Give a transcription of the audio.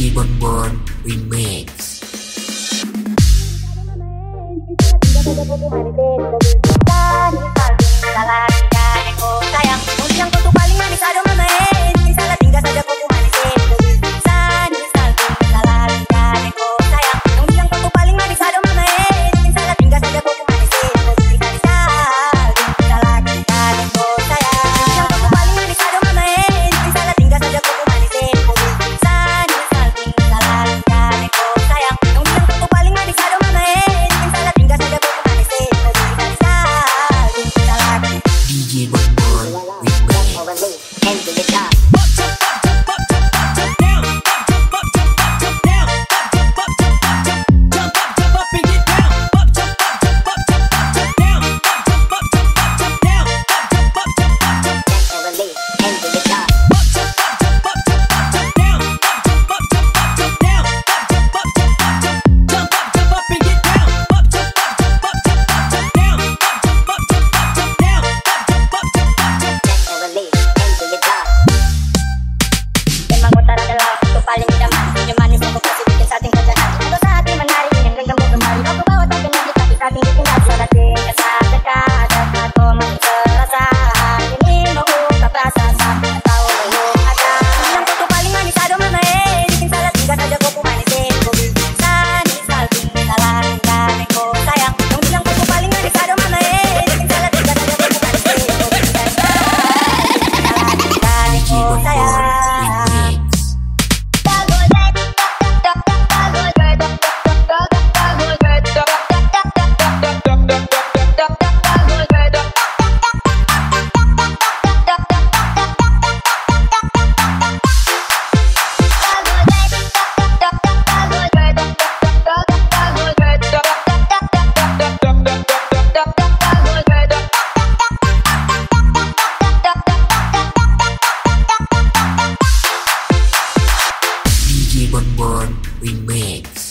DJ Bonbon Remix Remix.